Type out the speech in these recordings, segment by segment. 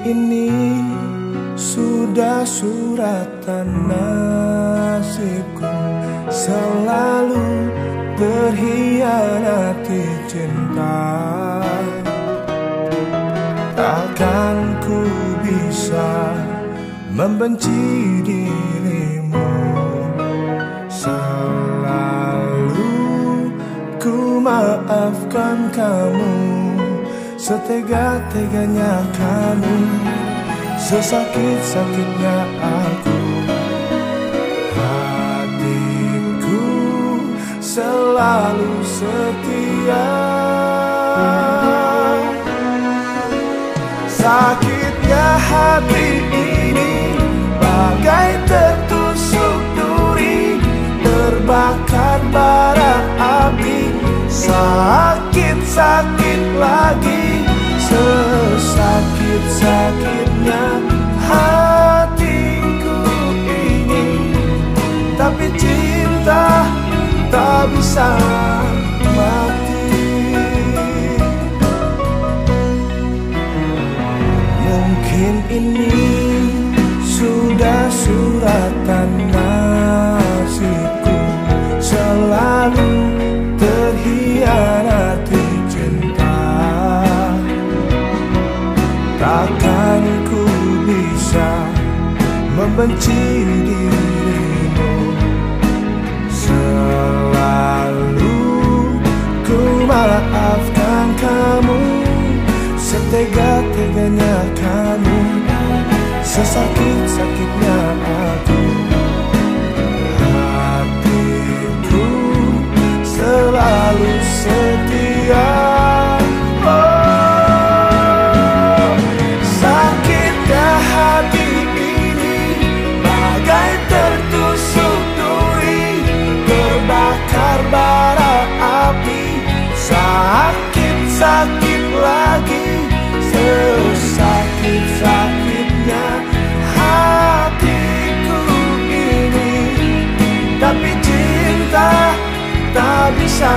Ini sudah suratan nasibku. Selalu terhianati cinta. Takkan ku bisa membenci dirimu. Selalu ku maafkan kamu Setega-teganya kamu Sesakit-sakitnya aku. Hatiku selalu setia. Sakitnya hati ini Bagai tertusuk duri Terbakar bara api. Sakit-sakit lagi bisa mati. Mungkin ini sudah suratan nasibku Selalu terhianati Takkan ku bisa membenci dirimu maafkan kamu Setega-teganya kamu. Sesakit-sakitnya aku sakit lagi Sesakit-sakitnya hatiku ini. Tapi cinta tak bisa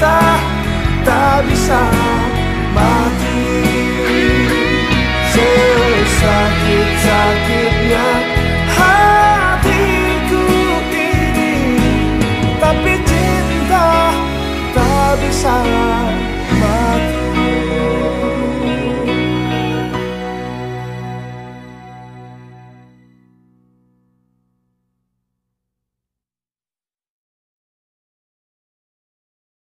tak bisa